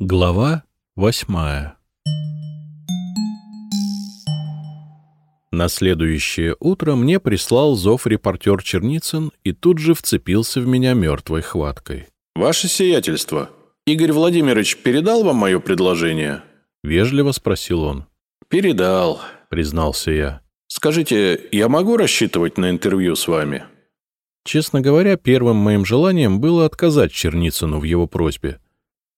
Глава восьмая На следующее утро мне прислал зов репортер Черницын и тут же вцепился в меня мертвой хваткой. «Ваше сиятельство, Игорь Владимирович передал вам мое предложение?» — вежливо спросил он. «Передал», — признался я. «Скажите, я могу рассчитывать на интервью с вами?» Честно говоря, первым моим желанием было отказать Черницыну в его просьбе.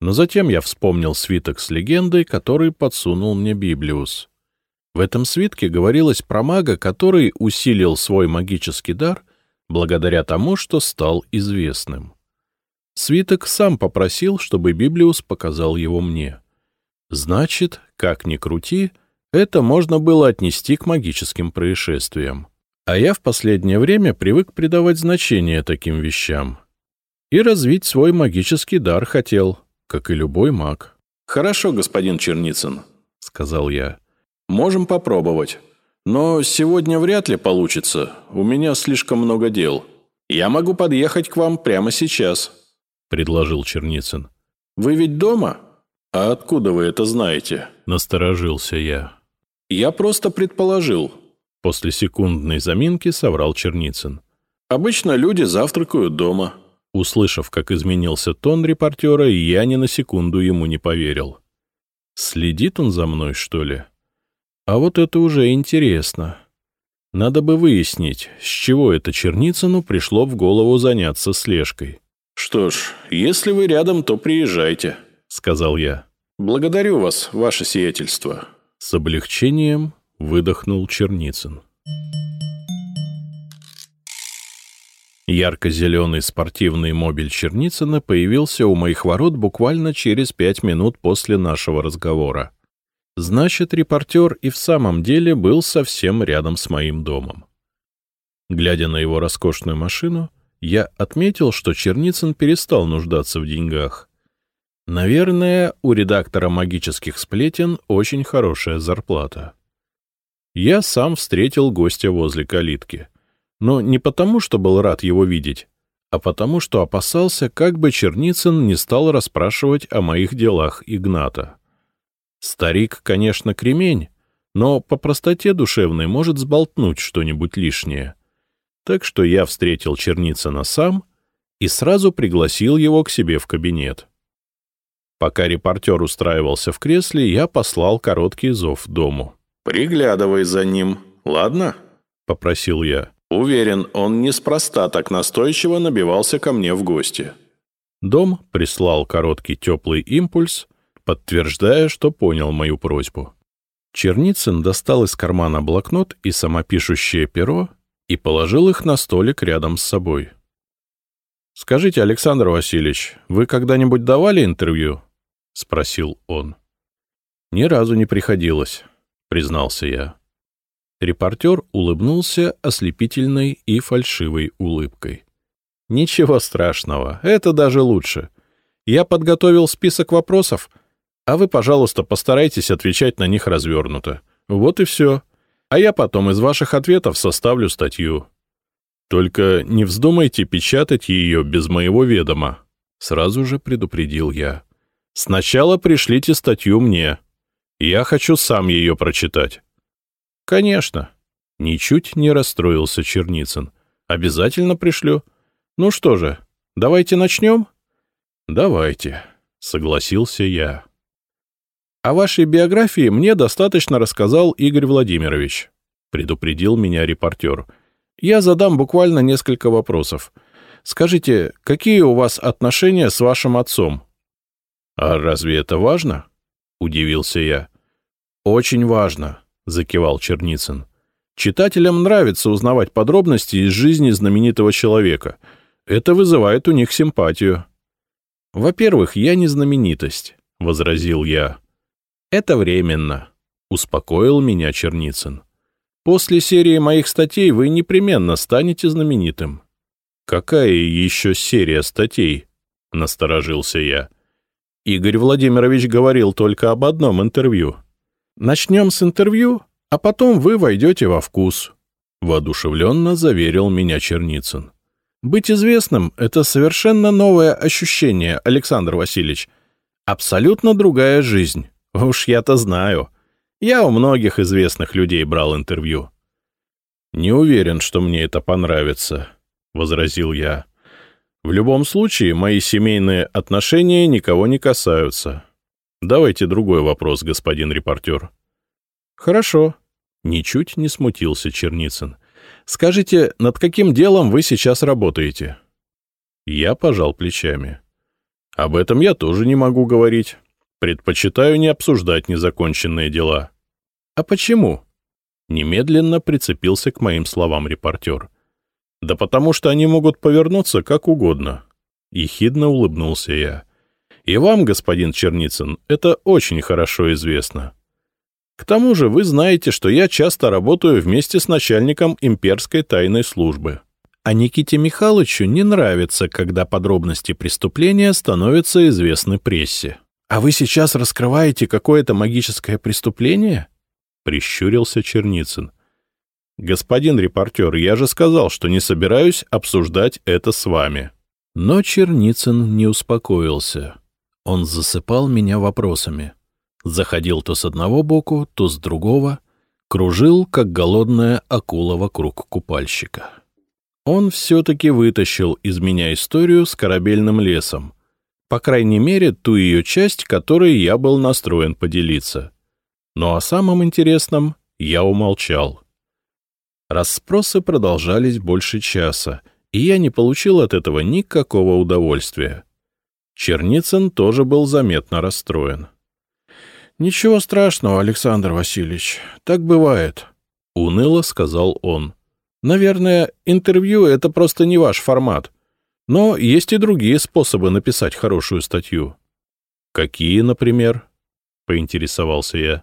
Но затем я вспомнил свиток с легендой, который подсунул мне Библиус. В этом свитке говорилось про мага, который усилил свой магический дар благодаря тому, что стал известным. Свиток сам попросил, чтобы Библиус показал его мне. Значит, как ни крути, это можно было отнести к магическим происшествиям. А я в последнее время привык придавать значение таким вещам. И развить свой магический дар хотел, как и любой маг. «Хорошо, господин Черницын», — сказал я. «Можем попробовать. Но сегодня вряд ли получится. У меня слишком много дел. Я могу подъехать к вам прямо сейчас», — предложил Черницын. «Вы ведь дома? А откуда вы это знаете?» — насторожился я. «Я просто предположил». После секундной заминки соврал Черницын. «Обычно люди завтракают дома». Услышав, как изменился тон репортера, я ни на секунду ему не поверил. Следит он за мной, что ли? А вот это уже интересно. Надо бы выяснить, с чего это Черницыну пришло в голову заняться слежкой. «Что ж, если вы рядом, то приезжайте», — сказал я. «Благодарю вас, ваше сиятельство». С облегчением выдохнул Черницын. Ярко-зеленый спортивный мобиль Черницына появился у моих ворот буквально через пять минут после нашего разговора. Значит, репортер и в самом деле был совсем рядом с моим домом. Глядя на его роскошную машину, я отметил, что Черницын перестал нуждаться в деньгах. Наверное, у редактора магических сплетен очень хорошая зарплата. Я сам встретил гостя возле калитки. Но не потому, что был рад его видеть, а потому, что опасался, как бы Черницын не стал расспрашивать о моих делах Игната. Старик, конечно, кремень, но по простоте душевной может сболтнуть что-нибудь лишнее. Так что я встретил Черницына сам и сразу пригласил его к себе в кабинет. Пока репортер устраивался в кресле, я послал короткий зов дому. «Приглядывай за ним, ладно?» — попросил я. «Уверен, он неспроста так настойчиво набивался ко мне в гости». Дом прислал короткий теплый импульс, подтверждая, что понял мою просьбу. Черницын достал из кармана блокнот и самопишущее перо и положил их на столик рядом с собой. «Скажите, Александр Васильевич, вы когда-нибудь давали интервью?» — спросил он. «Ни разу не приходилось», — признался я. Репортер улыбнулся ослепительной и фальшивой улыбкой. «Ничего страшного, это даже лучше. Я подготовил список вопросов, а вы, пожалуйста, постарайтесь отвечать на них развернуто. Вот и все. А я потом из ваших ответов составлю статью. Только не вздумайте печатать ее без моего ведома», — сразу же предупредил я. Сначала пришлите статью мне. Я хочу сам ее прочитать. Конечно. Ничуть не расстроился Черницын. Обязательно пришлю. Ну что же, давайте начнем? Давайте, согласился я. О вашей биографии мне достаточно рассказал Игорь Владимирович, предупредил меня репортер. Я задам буквально несколько вопросов. Скажите, какие у вас отношения с вашим отцом? «А разве это важно?» — удивился я. «Очень важно», — закивал Черницын. «Читателям нравится узнавать подробности из жизни знаменитого человека. Это вызывает у них симпатию». «Во-первых, я не знаменитость», — возразил я. «Это временно», — успокоил меня Черницын. «После серии моих статей вы непременно станете знаменитым». «Какая еще серия статей?» — насторожился я. Игорь Владимирович говорил только об одном интервью. «Начнем с интервью, а потом вы войдете во вкус», — воодушевленно заверил меня Черницын. «Быть известным — это совершенно новое ощущение, Александр Васильевич. Абсолютно другая жизнь. Уж я-то знаю. Я у многих известных людей брал интервью. «Не уверен, что мне это понравится», — возразил я. «В любом случае, мои семейные отношения никого не касаются. Давайте другой вопрос, господин репортер». «Хорошо», — ничуть не смутился Черницын. «Скажите, над каким делом вы сейчас работаете?» Я пожал плечами. «Об этом я тоже не могу говорить. Предпочитаю не обсуждать незаконченные дела». «А почему?» Немедленно прицепился к моим словам репортер. «Да потому что они могут повернуться как угодно». Ехидно улыбнулся я. «И вам, господин Черницын, это очень хорошо известно. К тому же вы знаете, что я часто работаю вместе с начальником имперской тайной службы. А Никите Михайловичу не нравится, когда подробности преступления становятся известны прессе. А вы сейчас раскрываете какое-то магическое преступление?» — прищурился Черницын. «Господин репортер, я же сказал, что не собираюсь обсуждать это с вами». Но Черницын не успокоился. Он засыпал меня вопросами. Заходил то с одного боку, то с другого, кружил, как голодная акула вокруг купальщика. Он все-таки вытащил из меня историю с корабельным лесом, по крайней мере, ту ее часть, которой я был настроен поделиться. Но о самом интересном я умолчал. Расспросы продолжались больше часа, и я не получил от этого никакого удовольствия. Черницын тоже был заметно расстроен. «Ничего страшного, Александр Васильевич, так бывает», — уныло сказал он. «Наверное, интервью — это просто не ваш формат. Но есть и другие способы написать хорошую статью». «Какие, например?» — поинтересовался я.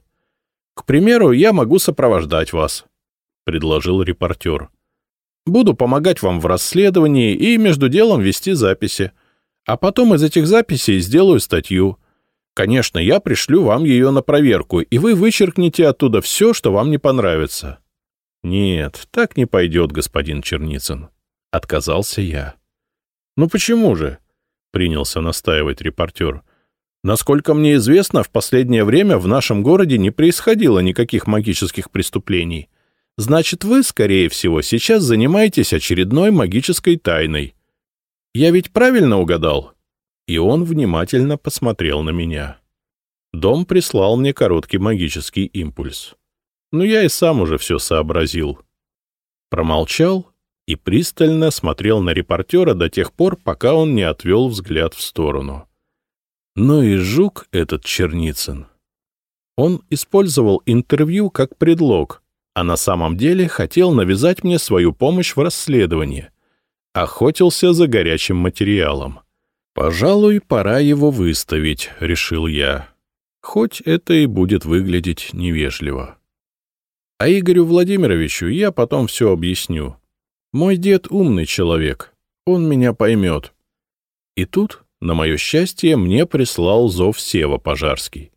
«К примеру, я могу сопровождать вас», — предложил репортер. «Буду помогать вам в расследовании и между делом вести записи. А потом из этих записей сделаю статью. Конечно, я пришлю вам ее на проверку, и вы вычеркнете оттуда все, что вам не понравится». «Нет, так не пойдет, господин Черницын», — отказался я. «Ну почему же?» — принялся настаивать репортер. Насколько мне известно, в последнее время в нашем городе не происходило никаких магических преступлений. Значит, вы, скорее всего, сейчас занимаетесь очередной магической тайной. Я ведь правильно угадал?» И он внимательно посмотрел на меня. Дом прислал мне короткий магический импульс. Но я и сам уже все сообразил. Промолчал и пристально смотрел на репортера до тех пор, пока он не отвел взгляд в сторону. Но и жук этот Черницын. Он использовал интервью как предлог, а на самом деле хотел навязать мне свою помощь в расследовании. Охотился за горячим материалом. «Пожалуй, пора его выставить», — решил я. Хоть это и будет выглядеть невежливо. А Игорю Владимировичу я потом все объясню. Мой дед умный человек, он меня поймет. И тут на мое счастье, мне прислал зов Сева Пожарский.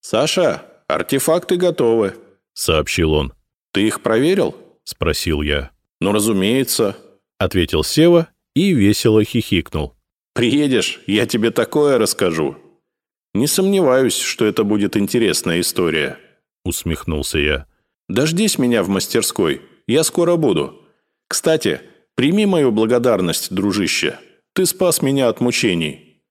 «Саша, артефакты готовы», — сообщил он. «Ты их проверил?» — спросил я. «Ну, разумеется», — ответил Сева и весело хихикнул. «Приедешь, я тебе такое расскажу». «Не сомневаюсь, что это будет интересная история», — усмехнулся я. «Дождись меня в мастерской, я скоро буду. Кстати, прими мою благодарность, дружище». Ты спас меня от мучений.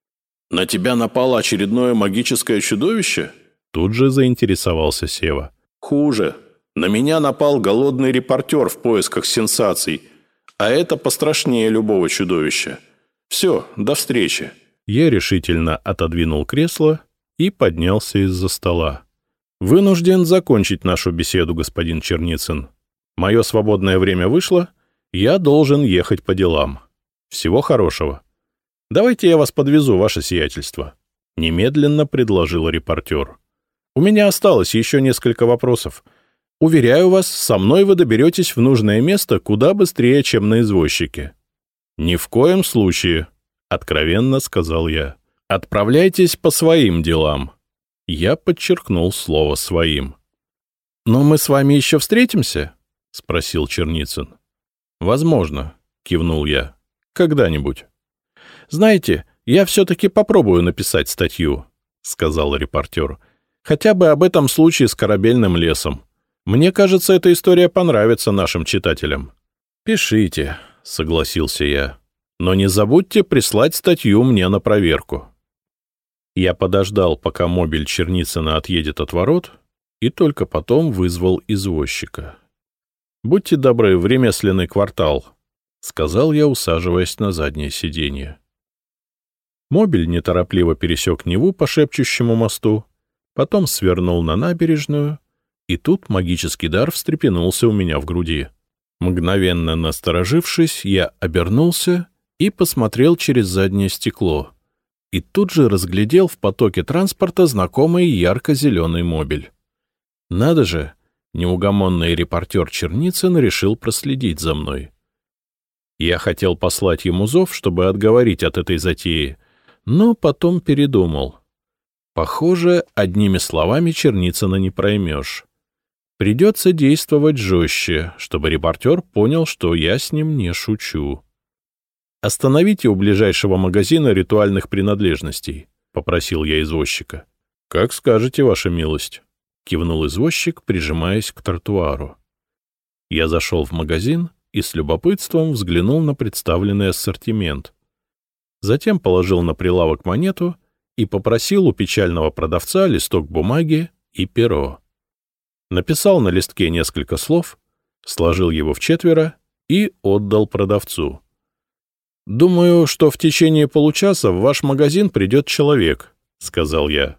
На тебя напало очередное магическое чудовище? Тут же заинтересовался Сева. Хуже. На меня напал голодный репортер в поисках сенсаций. А это пострашнее любого чудовища. Все, до встречи. Я решительно отодвинул кресло и поднялся из-за стола. «Вынужден закончить нашу беседу, господин Черницын. Мое свободное время вышло, я должен ехать по делам». Всего хорошего. Давайте я вас подвезу, ваше сиятельство. Немедленно предложил репортер. У меня осталось еще несколько вопросов. Уверяю вас, со мной вы доберетесь в нужное место куда быстрее, чем на извозчике. Ни в коем случае, откровенно сказал я. Отправляйтесь по своим делам. Я подчеркнул слово «своим». «Но мы с вами еще встретимся?» — спросил Черницын. «Возможно», — кивнул я. Когда-нибудь. Знаете, я все-таки попробую написать статью. — сказал репортер. «Хотя бы об этом случае с корабельным лесом. Мне кажется, эта история понравится нашим читателям». «Пишите», — согласился я. «Но не забудьте прислать статью мне на проверку». Я подождал, пока мобиль Черницына отъедет от ворот, и только потом вызвал извозчика. «Будьте добры, в ремесленный квартал», — сказал я, усаживаясь на заднее сиденье. Мобиль неторопливо пересек Неву по шепчущему мосту, потом свернул на набережную, и тут магический дар встрепенулся у меня в груди. Мгновенно насторожившись, я обернулся и посмотрел через заднее стекло, и тут же разглядел в потоке транспорта знакомый ярко-зеленый мобиль. Надо же, неугомонный репортер Черницын решил проследить за мной. Я хотел послать ему зов, чтобы отговорить от этой затеи, но потом передумал. Похоже, одними словами Черницына не проймешь. Придется действовать жестче, чтобы репортер понял, что я с ним не шучу. «Остановите у ближайшего магазина ритуальных принадлежностей», — попросил я извозчика. «Как скажете, ваша милость», — кивнул извозчик, прижимаясь к тротуару. Я зашел в магазин и с любопытством взглянул на представленный ассортимент затем положил на прилавок монету и попросил у печального продавца листок бумаги и перо. Написал на листке несколько слов, сложил его в четверо и отдал продавцу. «Думаю, что в течение получаса в ваш магазин придет человек», — сказал я.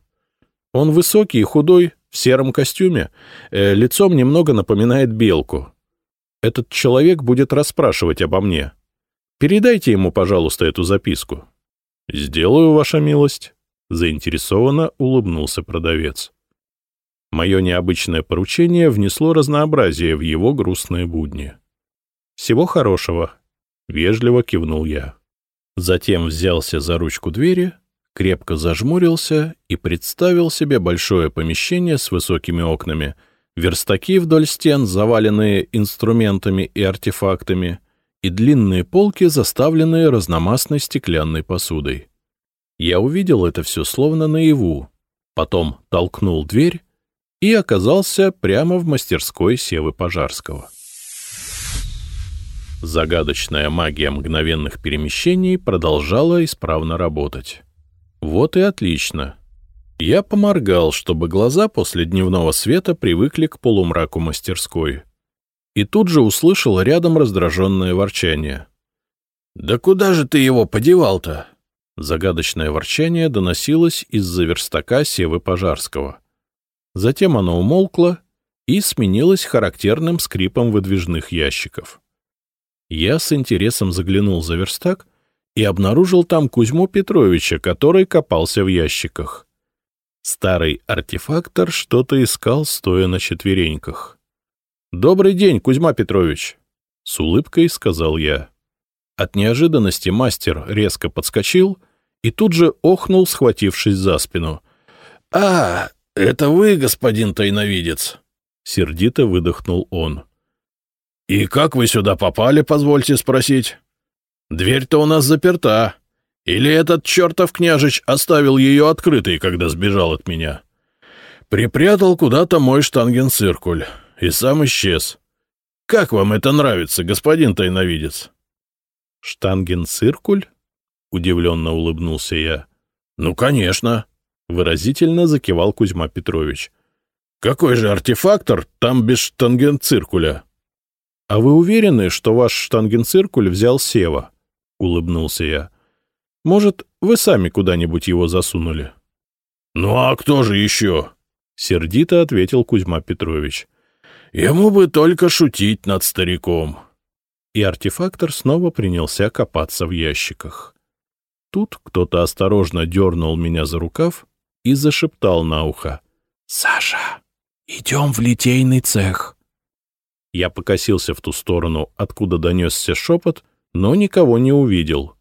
«Он высокий и худой, в сером костюме, э, лицом немного напоминает белку. Этот человек будет расспрашивать обо мне. Передайте ему, пожалуйста, эту записку. — Сделаю, ваша милость. Заинтересованно улыбнулся продавец. Мое необычное поручение внесло разнообразие в его грустные будни. «Всего хорошего», — вежливо кивнул я. Затем взялся за ручку двери, крепко зажмурился и представил себе большое помещение с высокими окнами, верстаки вдоль стен, заваленные инструментами и артефактами — и длинные полки, заставленные разномастной стеклянной посудой. Я увидел это все словно наяву, потом толкнул дверь и оказался прямо в мастерской Севы Пожарского. Загадочная магия мгновенных перемещений продолжала исправно работать. Вот и отлично. Я поморгал, чтобы глаза после дневного света привыкли к полумраку мастерской и тут же услышал рядом раздраженное ворчание. «Да куда же ты его подевал-то?» Загадочное ворчание доносилось из-за верстака Севы Пожарского. Затем оно умолкло и сменилось характерным скрипом выдвижных ящиков. Я с интересом заглянул за верстак и обнаружил там Кузьму Петровича, который копался в ящиках. Старый артефактор что-то искал, стоя на четвереньках. «Добрый день, Кузьма Петрович!» — с улыбкой сказал я. От неожиданности мастер резко подскочил и тут же охнул, схватившись за спину. «А, это вы, господин тайновидец!» — сердито выдохнул он. «И как вы сюда попали, позвольте спросить? Дверь-то у нас заперта. Или этот чертов княжич оставил ее открытой, когда сбежал от меня? Припрятал куда-то мой штангенциркуль и сам исчез. Как вам это нравится, господин тайновидец? — Штанген-циркуль? — удивленно улыбнулся я. — Ну, конечно, — выразительно закивал Кузьма Петрович. — Какой же артефактор там без штангенциркуля? — А вы уверены, что ваш штангенциркуль взял Сева? — улыбнулся я. — Может, вы сами куда-нибудь его засунули? — Ну а кто же еще? — сердито ответил Кузьма Петрович. Ему бы только шутить над стариком. И артефактор снова принялся копаться в ящиках. Тут кто-то осторожно дернул меня за рукав и зашептал на ухо. — Саша, идем в литейный цех. Я покосился в ту сторону, откуда донесся шепот, но никого не увидел.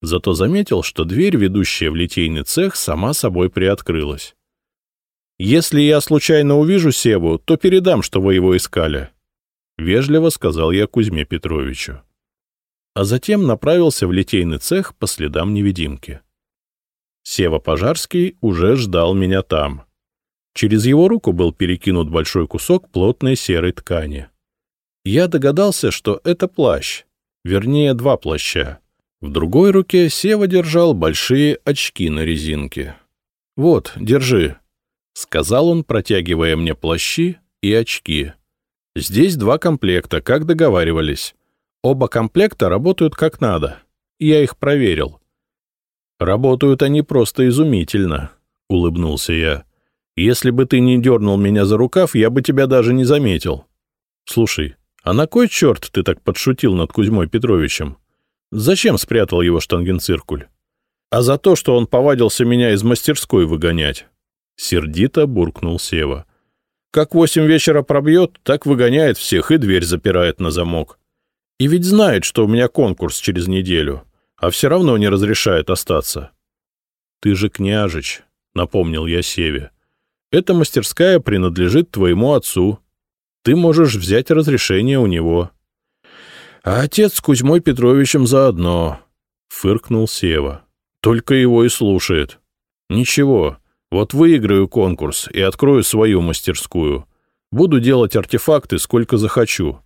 Зато заметил, что дверь, ведущая в литейный цех, сама собой приоткрылась. «Если я случайно увижу Севу, то передам, что вы его искали», — вежливо сказал я Кузьме Петровичу. А затем направился в литейный цех по следам невидимки. Сева Пожарский уже ждал меня там. Через его руку был перекинут большой кусок плотной серой ткани. Я догадался, что это плащ, вернее, два плаща. В другой руке Сева держал большие очки на резинке. «Вот, держи», — сказал он, протягивая мне плащи и очки. «Здесь два комплекта, как договаривались. Оба комплекта работают как надо. Я их проверил». «Работают они просто изумительно», — улыбнулся я. «Если бы ты не дернул меня за рукав, я бы тебя даже не заметил. Слушай, а на кой черт ты так подшутил над Кузьмой Петровичем?» Зачем спрятал его штангенциркуль? А за то, что он повадился меня из мастерской выгонять. Сердито буркнул Сева. Как восемь вечера пробьет, так выгоняет всех и дверь запирает на замок. И ведь знает, что у меня конкурс через неделю, а все равно не разрешает остаться. Ты же княжич, напомнил я Севе. Эта мастерская принадлежит твоему отцу. Ты можешь взять разрешение у него. А отец с Кузьмой Петровичем заодно, — фыркнул Сева. Только его и слушает. Ничего, вот выиграю конкурс и открою свою мастерскую. Буду делать артефакты сколько захочу.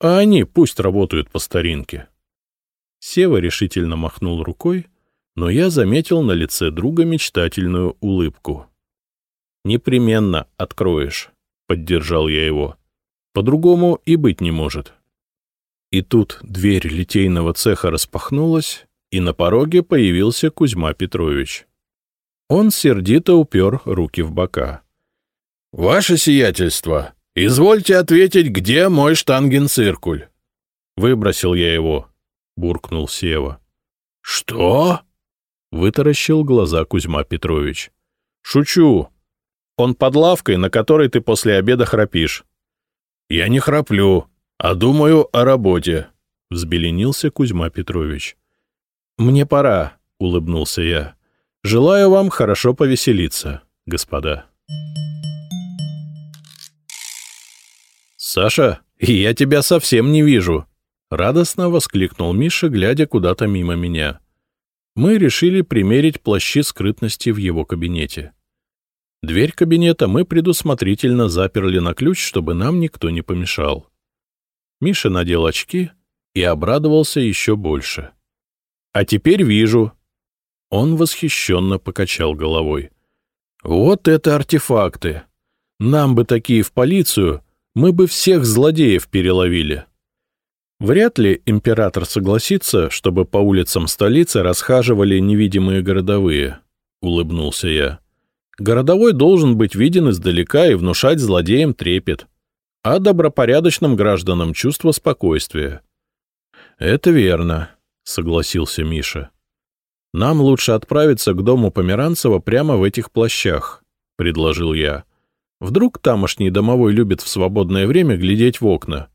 А они пусть работают по старинке. Сева решительно махнул рукой, но я заметил на лице друга мечтательную улыбку. «Непременно откроешь», — поддержал я его. «По-другому и быть не может». И тут дверь литейного цеха распахнулась, и на пороге появился Кузьма Петрович. Он сердито упер руки в бока. — Ваше сиятельство, извольте ответить, где мой штангенциркуль? — Выбросил я его, — буркнул Сева. — Что? — вытаращил глаза Кузьма Петрович. — Шучу. Он под лавкой, на которой ты после обеда храпишь. — Я не храплю, а думаю о работе, — взбеленился Кузьма Петрович. — Мне пора, — улыбнулся я. — Желаю вам хорошо повеселиться, господа. — Саша, я тебя совсем не вижу, — радостно воскликнул Миша, глядя куда-то мимо меня. Мы решили примерить плащи скрытности в его кабинете. Дверь кабинета мы предусмотрительно заперли на ключ, чтобы нам никто не помешал. Миша надел очки и обрадовался еще больше. «А теперь вижу». Он восхищенно покачал головой. «Вот это артефакты! Нам бы такие в полицию, мы бы всех злодеев переловили». Вряд ли император согласится, чтобы по улицам столицы расхаживали невидимые городовые, — улыбнулся я. Городовой должен быть виден издалека и внушать злодеям трепет а добропорядочным гражданам чувство спокойствия. — Это верно, — согласился Миша. — Нам лучше отправиться к дому Померанцева прямо в этих плащах, — предложил я. Вдруг тамошний домовой любит в свободное время глядеть в окна.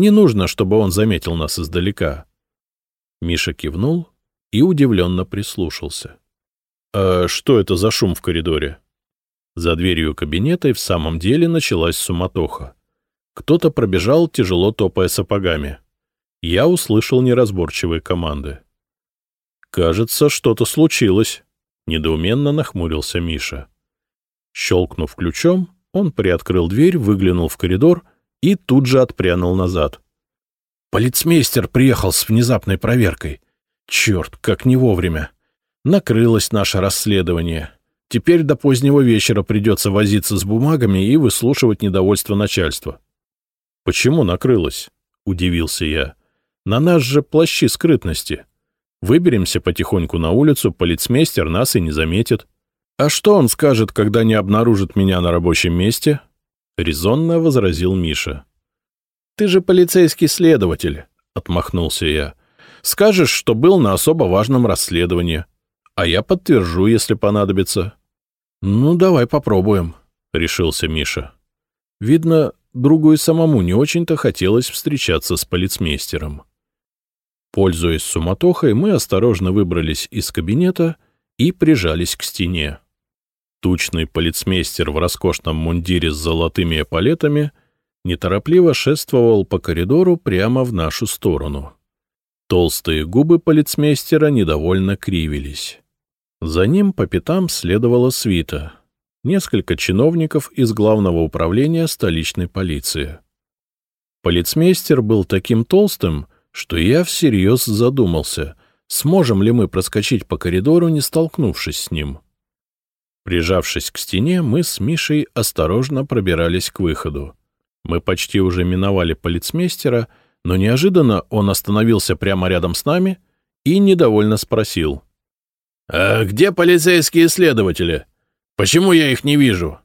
Не нужно, чтобы он заметил нас издалека. Миша кивнул и удивленно прислушался. — А что это за шум в коридоре? За дверью кабинета и в самом деле началась суматоха. Кто-то пробежал, тяжело топая сапогами. Я услышал неразборчивые команды. «Кажется, что-то случилось», — недоуменно нахмурился Миша. Щелкнув ключом, он приоткрыл дверь, выглянул в коридор и тут же отпрянул назад. «Полицмейстер приехал с внезапной проверкой. Черт, как не вовремя. Накрылось наше расследование. Теперь до позднего вечера придется возиться с бумагами и выслушивать недовольство начальства. «Почему накрылась?» — удивился я. «На нас же плащи скрытности. Выберемся потихоньку на улицу, полицмейстер нас и не заметит. А что он скажет, когда не обнаружит меня на рабочем месте?» — резонно возразил Миша. «Ты же полицейский следователь», — отмахнулся я. «Скажешь, что был на особо важном расследовании, а я подтвержу, если понадобится». «Ну, давай попробуем», — решился Миша. Видно, другу и самому не очень-то хотелось встречаться с полицмейстером. Пользуясь суматохой, мы осторожно выбрались из кабинета и прижались к стене. Тучный полицмейстер в роскошном мундире с золотыми эполетами неторопливо шествовал по коридору прямо в нашу сторону. Толстые губы полицмейстера недовольно кривились. За ним по пятам следовала свита. Несколько чиновников из главного управления столичной полиции. Полицмейстер был таким толстым, что я всерьез задумался, сможем ли мы проскочить по коридору, не столкнувшись с ним. Прижавшись к стене, мы с Мишей осторожно пробирались к выходу. Мы почти уже миновали полицмейстера, но неожиданно он остановился прямо рядом с нами и недовольно спросил. «А где полицейские следователи? Почему я их не вижу?»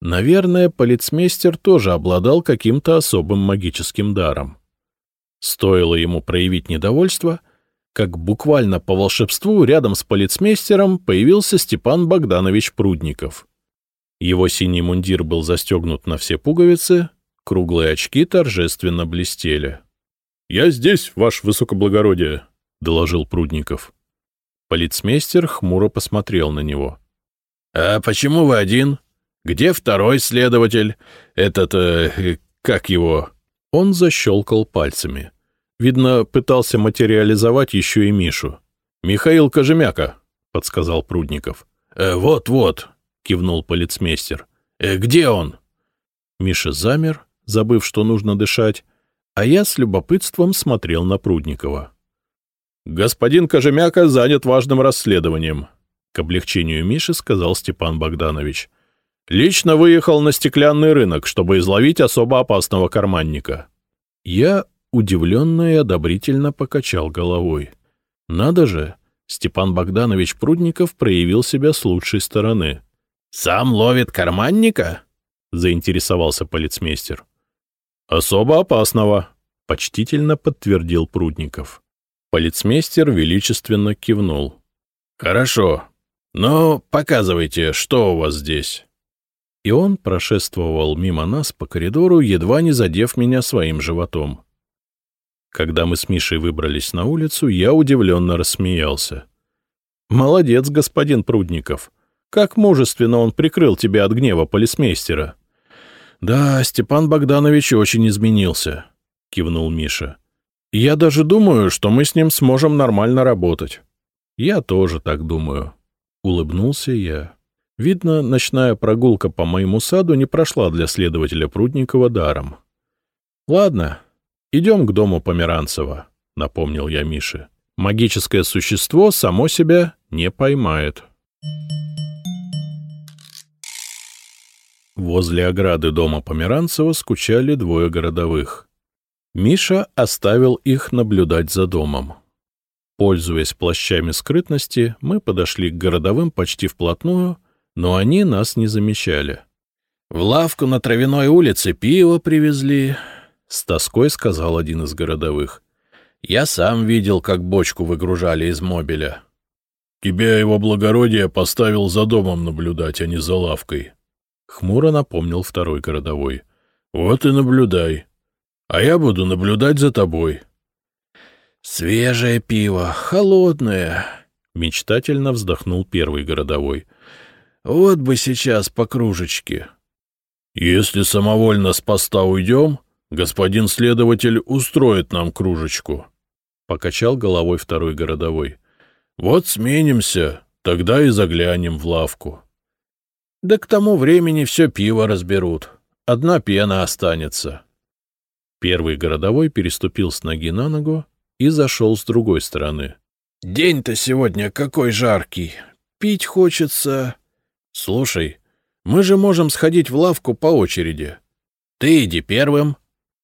Наверное, полицмейстер тоже обладал каким-то особым магическим даром. Стоило ему проявить недовольство, как буквально по волшебству рядом с полицмейстером появился Степан Богданович Прудников. Его синий мундир был застегнут на все пуговицы, круглые очки торжественно блестели. — Я здесь, ваше высокоблагородие, — доложил Прудников. Полицмейстер хмуро посмотрел на него. — А почему вы один? Где второй следователь? Этот... Э, как его? Он защелкал пальцами. Видно, пытался материализовать еще и Мишу. «Михаил Кожемяка», — подсказал Прудников. «Э, «Вот-вот», — кивнул полицмейстер. «Э, «Где он?» Миша замер, забыв, что нужно дышать, а я с любопытством смотрел на Прудникова. «Господин Кожемяка занят важным расследованием», — к облегчению Миши сказал Степан Богданович. Лично выехал на стеклянный рынок, чтобы изловить особо опасного карманника. Я удивленно и одобрительно покачал головой. Надо же, Степан Богданович Прудников проявил себя с лучшей стороны. «Сам ловит карманника?» — заинтересовался полицмейстер. «Особо опасного», — почтительно подтвердил Прудников. Полицмейстер величественно кивнул. «Хорошо. Но показывайте, что у вас здесь» и он прошествовал мимо нас по коридору, едва не задев меня своим животом. Когда мы с Мишей выбрались на улицу, я удивленно рассмеялся. «Молодец, господин Прудников. Как мужественно он прикрыл тебя от гнева полисмейстера». «Да, Степан Богданович очень изменился», — кивнул Миша. «Я даже думаю, что мы с ним сможем нормально работать». «Я тоже так думаю», — улыбнулся я. Видно, ночная прогулка по моему саду не прошла для следователя Прудникова даром. — Ладно, идем к дому Померанцева, — напомнил я Мише. Магическое существо само себя не поймает. Возле ограды дома Померанцева скучали двое городовых. Миша оставил их наблюдать за домом. Пользуясь плащами скрытности, мы подошли к городовым почти вплотную — но они нас не замечали. — В лавку на Травяной улице пиво привезли, — с тоской сказал один из городовых. — Я сам видел, как бочку выгружали из мобиля. — Тебя его благородие поставил за домом наблюдать, а не за лавкой, — хмуро напомнил второй городовой. — Вот и наблюдай. А я буду наблюдать за тобой. — Свежее пиво, холодное, — мечтательно вздохнул первый городовой. — вот бы сейчас по кружечке. — Если самовольно с поста уйдем, господин следователь устроит нам кружечку, — покачал головой второй городовой. — Вот сменимся, тогда и заглянем в лавку. — Да к тому времени все пиво разберут, одна пена останется. Первый городовой переступил с ноги на ногу и зашел с другой стороны. — День-то сегодня какой жаркий, пить хочется... Слушай, мы же можем сходить в лавку по очереди. Ты иди первым,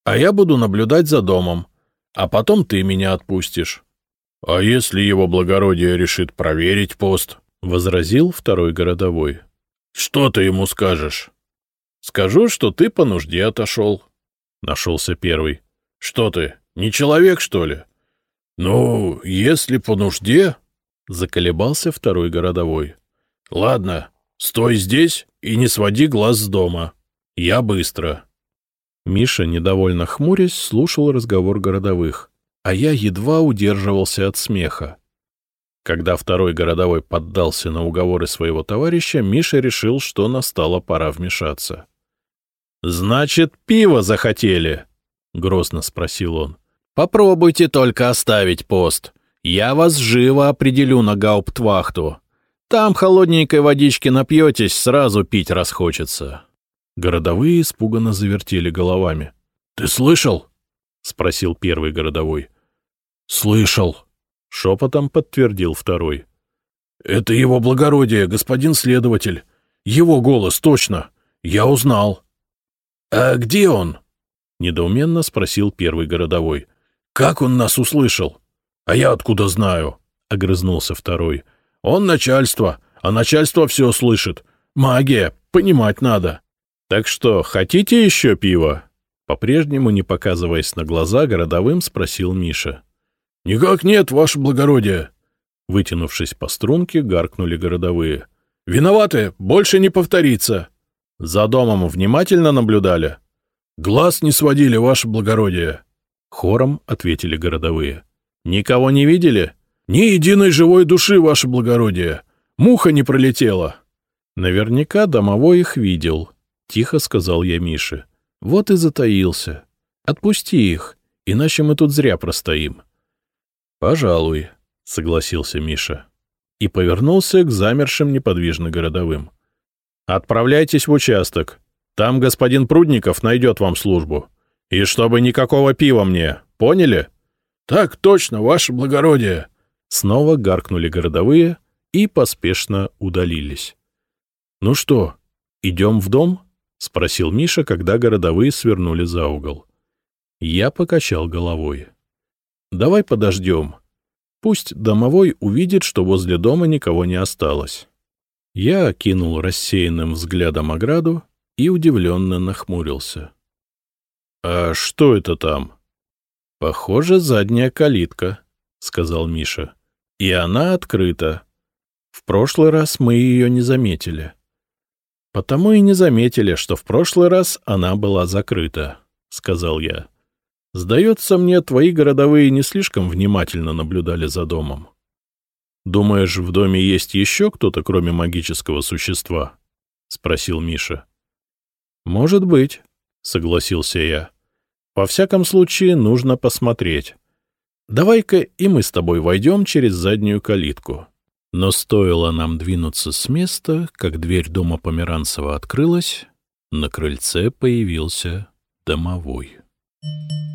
а я буду наблюдать за домом, а потом ты меня отпустишь. — А если его благородие решит проверить пост? — возразил второй городовой. — Что ты ему скажешь? — Скажу, что ты по нужде отошел. — нашелся первый. — Что ты, не человек, что ли? — Ну, если по нужде... — заколебался второй городовой. — Ладно, Стой здесь и не своди глаз с дома. Я быстро. Миша, недовольно хмурясь, слушал разговор городовых, а я едва удерживался от смеха. Когда второй городовой поддался на уговоры своего товарища, Миша решил, что настала пора вмешаться. — Значит, пиво захотели? — грозно спросил он. — Попробуйте только оставить пост. Я вас живо определю на гауптвахту. Там холодненькой водички напьетесь, сразу пить расхочется. Городовые испуганно завертели головами. — Ты слышал? — спросил первый городовой. — Слышал, — шепотом подтвердил второй. — Это его благородие, господин следователь. Его голос, точно. Я узнал. — А где он? — недоуменно спросил первый городовой. — Как он нас услышал? — А я откуда знаю? — огрызнулся второй. — он начальство, а начальство все слышит. Магия, понимать надо. Так что, хотите еще пива? По-прежнему, не показываясь на глаза, городовым спросил Миша. — Никак нет, ваше благородие. Вытянувшись по струнке, гаркнули городовые. — Виноваты, больше не повторится. За домом внимательно наблюдали? — Глаз не сводили, ваше благородие. Хором ответили городовые. — Никого не видели? Ни единой живой души, ваше благородие. Муха не пролетела. Наверняка домовой их видел, — тихо сказал я Мише. Вот и затаился. Отпусти их, иначе мы тут зря простоим. — Пожалуй, — согласился Миша. И повернулся к замершим неподвижно городовым. — Отправляйтесь в участок. Там господин Прудников найдет вам службу. И чтобы никакого пива мне, поняли? — Так точно, ваше благородие, Снова гаркнули городовые и поспешно удалились. — Ну что, идем в дом? — спросил Миша, когда городовые свернули за угол. Я покачал головой. — Давай подождем. Пусть домовой увидит, что возле дома никого не осталось. Я окинул рассеянным взглядом ограду и удивленно нахмурился. — А что это там? — Похоже, задняя калитка, — сказал Миша. И она открыта. В прошлый раз мы ее не заметили. Потому и не заметили, что в прошлый раз она была закрыта, — сказал я. Сдается мне, твои городовые не слишком внимательно наблюдали за домом. Думаешь, в доме есть еще кто-то, кроме магического существа? — спросил Миша. — Может быть, — согласился я. — Во всяком случае, нужно посмотреть. Давай-ка и мы с тобой войдем через заднюю калитку. Но стоило нам двинуться с места, как дверь дома Померанцева открылась, на крыльце появился домовой. Thank you.